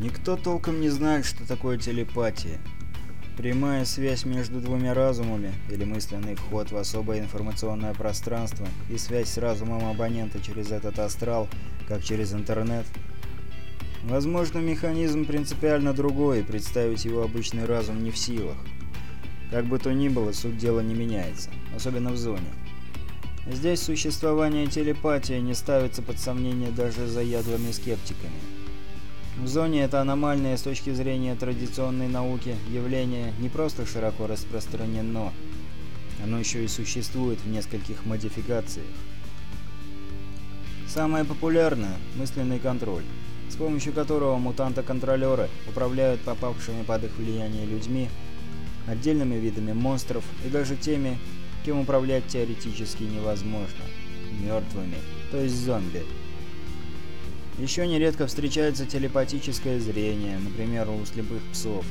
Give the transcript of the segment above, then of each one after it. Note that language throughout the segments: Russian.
Никто толком не знает, что такое телепатия. Прямая связь между двумя разумами или мысленный вход в особое информационное пространство и связь с разумом абонента через этот астрал, как через интернет. Возможно, механизм принципиально другой, и представить его обычный разум не в силах. Как бы то ни было, суть дела не меняется, особенно в зоне. Здесь существование телепатии не ставится под сомнение даже заядлыми скептиками. В зоне это аномальное с точки зрения традиционной науки явление не просто широко распространено, оно еще и существует в нескольких модификациях. Самое популярное – мысленный контроль, с помощью которого мутанта-контролеры управляют попавшими под их влияние людьми, отдельными видами монстров и даже теми, кем управлять теоретически невозможно – мертвыми, то есть зомби – еще нередко встречается телепатическое зрение, например, у слепых псов.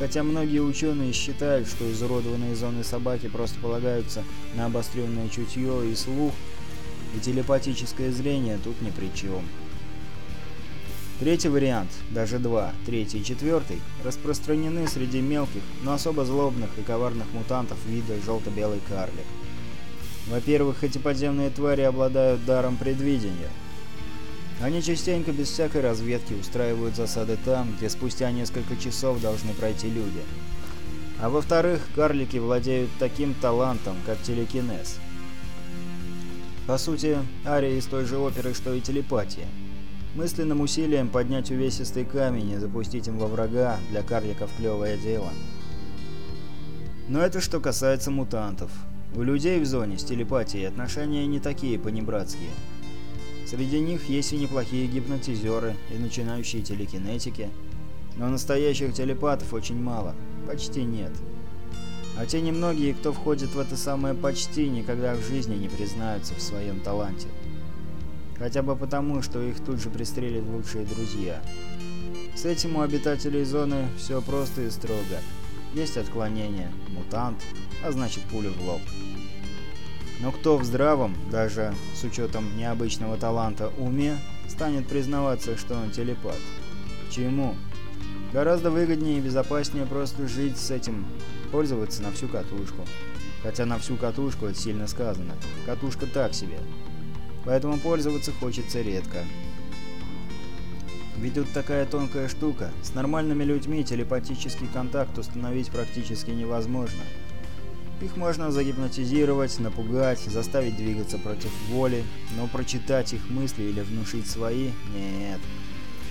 Хотя многие ученые считают, что изуродованные зоны собаки просто полагаются на обостренное чутье и слух, и телепатическое зрение тут ни при чем. Третий вариант, даже два, третий и четвертый, распространены среди мелких, но особо злобных и коварных мутантов вида желто-белый карлик. Во-первых, эти подземные твари обладают даром предвидения – они частенько без всякой разведки устраивают засады там, где спустя несколько часов должны пройти люди. А во-вторых, карлики владеют таким талантом, как телекинез. По сути, ария из той же оперы, что и телепатия. Мысленным усилием поднять увесистый камень и запустить им во врага для карликов клевое дело. Но это что касается мутантов. У людей в зоне с телепатией отношения не такие понебратские – Среди них есть и неплохие гипнотизеры, и начинающие телекинетики. Но настоящих телепатов очень мало, почти нет. А те немногие, кто входит в это самое «почти», никогда в жизни не признаются в своем таланте. Хотя бы потому, что их тут же пристрелят лучшие друзья. С этим у обитателей зоны все просто и строго. Есть отклонение, мутант, а значит пуля в лоб. Но кто в здравом, даже с учетом необычного таланта уме, станет признаваться, что он телепат? К чему? Гораздо выгоднее и безопаснее просто жить с этим, пользоваться на всю катушку. Хотя на всю катушку это сильно сказано. Катушка так себе. Поэтому пользоваться хочется редко. Ведь тут такая тонкая штука. С нормальными людьми телепатический контакт установить практически невозможно. Их можно загипнотизировать, напугать, заставить двигаться против воли, но прочитать их мысли или внушить свои – нет.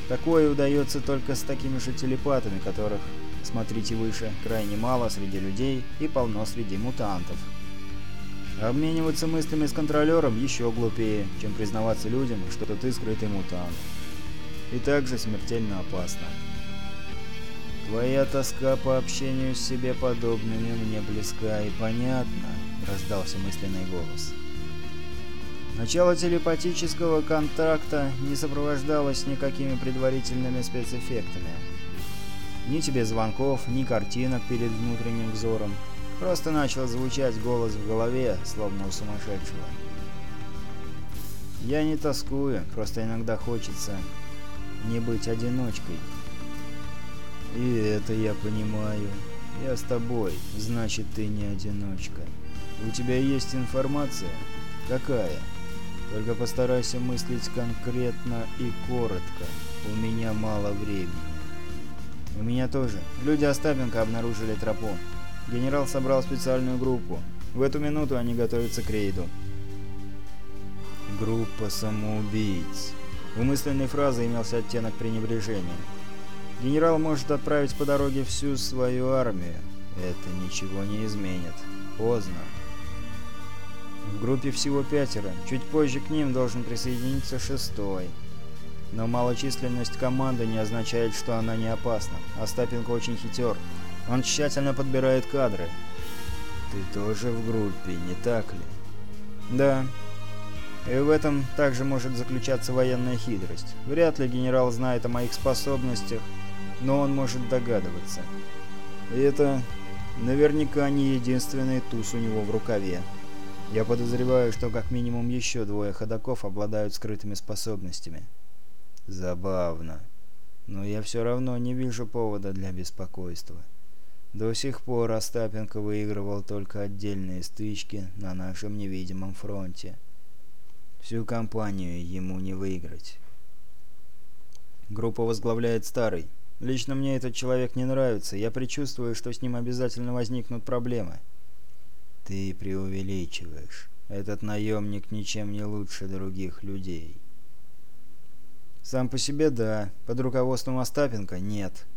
Такое удается только с такими же телепатами, которых, смотрите выше, крайне мало среди людей и полно среди мутантов. Обмениваться мыслями с контролером еще глупее, чем признаваться людям, что ты скрытый мутант. И также смертельно опасно. Твоя тоска по общению с себе подобными мне близка и понятна», — раздался мысленный голос. Начало телепатического контракта не сопровождалось никакими предварительными спецэффектами. Ни тебе звонков, ни картинок перед внутренним взором. Просто начал звучать голос в голове, словно у сумасшедшего. «Я не тоскую, просто иногда хочется не быть одиночкой», «И это я понимаю. Я с тобой, значит, ты не одиночка. У тебя есть информация? Какая? Только постарайся мыслить конкретно и коротко. У меня мало времени». «У меня тоже. Люди Остапенко обнаружили тропу. Генерал собрал специальную группу. В эту минуту они готовятся к рейду». «Группа самоубийц». У мысленной фразы имелся оттенок пренебрежения. Генерал может отправить по дороге всю свою армию. Это ничего не изменит. Поздно. В группе всего пятеро. Чуть позже к ним должен присоединиться шестой. Но малочисленность команды не означает, что она не опасна. Остапенко очень хитер. Он тщательно подбирает кадры. Ты тоже в группе, не так ли? Да. И в этом также может заключаться военная хитрость. Вряд ли генерал знает о моих способностях, но он может догадываться. И это наверняка не единственный туз у него в рукаве. Я подозреваю, что как минимум еще двое ходаков обладают скрытыми способностями. Забавно. Но я все равно не вижу повода для беспокойства. До сих пор Остапенко выигрывал только отдельные стычки на нашем невидимом фронте. Всю компанию ему не выиграть. Группа возглавляет старый, Лично мне этот человек не нравится. Я предчувствую, что с ним обязательно возникнут проблемы. Ты преувеличиваешь. Этот наемник ничем не лучше других людей. Сам по себе – да. Под руководством Остапенко – нет.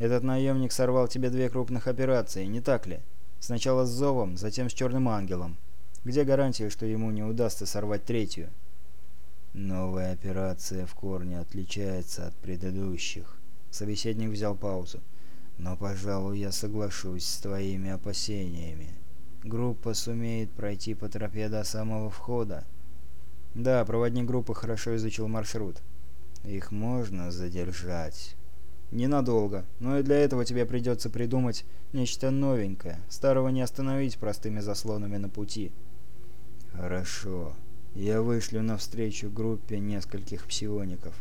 Этот наемник сорвал тебе две крупных операции, не так ли? Сначала с Зовом, затем с Черным Ангелом. Где гарантия, что ему не удастся сорвать третью? Новая операция в корне отличается от предыдущих. Собеседник взял паузу. «Но, пожалуй, я соглашусь с твоими опасениями. Группа сумеет пройти по тропе до самого входа». «Да, проводник группы хорошо изучил маршрут». «Их можно задержать». «Ненадолго, но и для этого тебе придется придумать нечто новенькое. Старого не остановить простыми заслонами на пути». «Хорошо. Я вышлю навстречу группе нескольких псиоников».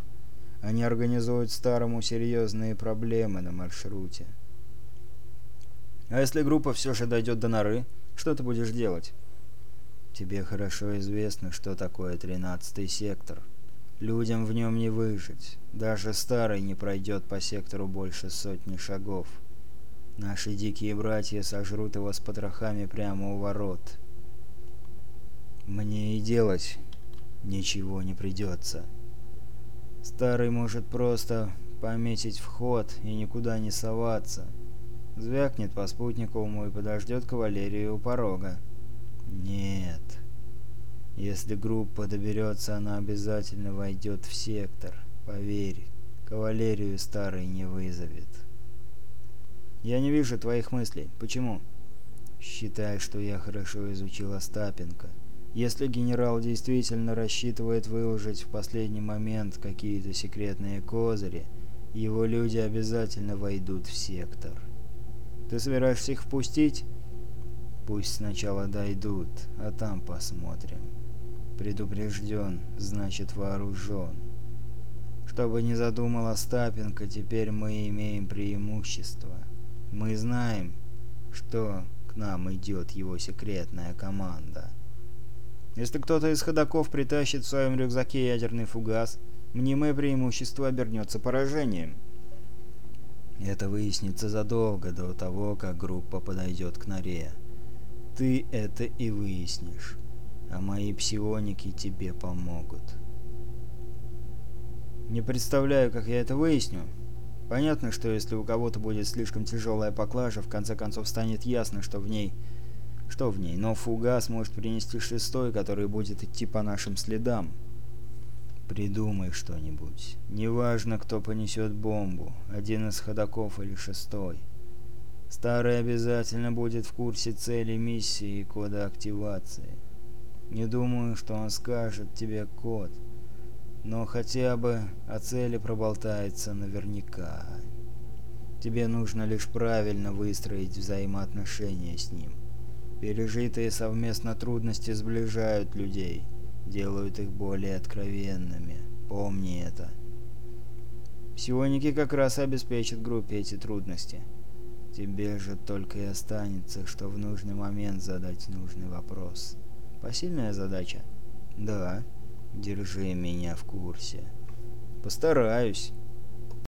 Они организуют старому серьезные проблемы на маршруте. А если группа все же дойдет до норы, что ты будешь делать? Тебе хорошо известно, что такое тринадцатый сектор. Людям в нем не выжить. Даже старый не пройдет по сектору больше сотни шагов. Наши дикие братья сожрут его с потрохами прямо у ворот. Мне и делать ничего не придется. Старый может просто пометить вход и никуда не соваться. Звякнет по спутниковому и подождет кавалерию у порога. Нет. Если группа доберется, она обязательно войдет в сектор. Поверь, кавалерию старый не вызовет. Я не вижу твоих мыслей. Почему? Считай, что я хорошо изучил Остапенко. Если генерал действительно рассчитывает выложить в последний момент какие-то секретные козыри, его люди обязательно войдут в сектор. Ты собираешься их впустить? Пусть сначала дойдут, а там посмотрим. Предупрежден, значит вооружен. Что бы ни задумал Остапенко, теперь мы имеем преимущество. Мы знаем, что к нам идет его секретная команда. Если кто-то из ходаков притащит в своем рюкзаке ядерный фугас, мнимое преимущество обернется поражением. Это выяснится задолго до того, как группа подойдет к норе. Ты это и выяснишь, а мои псионики тебе помогут. Не представляю, как я это выясню. Понятно, что если у кого-то будет слишком тяжелая поклажа, в конце концов станет ясно, что в ней что в ней, но фугас может принести шестой, который будет идти по нашим следам. Придумай что-нибудь. Неважно, кто понесет бомбу, один из ходаков или шестой. Старый обязательно будет в курсе цели миссии и кода активации. Не думаю, что он скажет тебе код, но хотя бы о цели проболтается наверняка. Тебе нужно лишь правильно выстроить взаимоотношения с ним. Пережитые совместно трудности сближают людей, делают их более откровенными. Помни это. Псионики как раз обеспечат группе эти трудности. Тебе же только и останется, что в нужный момент задать нужный вопрос. Посильная задача? Да. Держи меня в курсе. Постараюсь.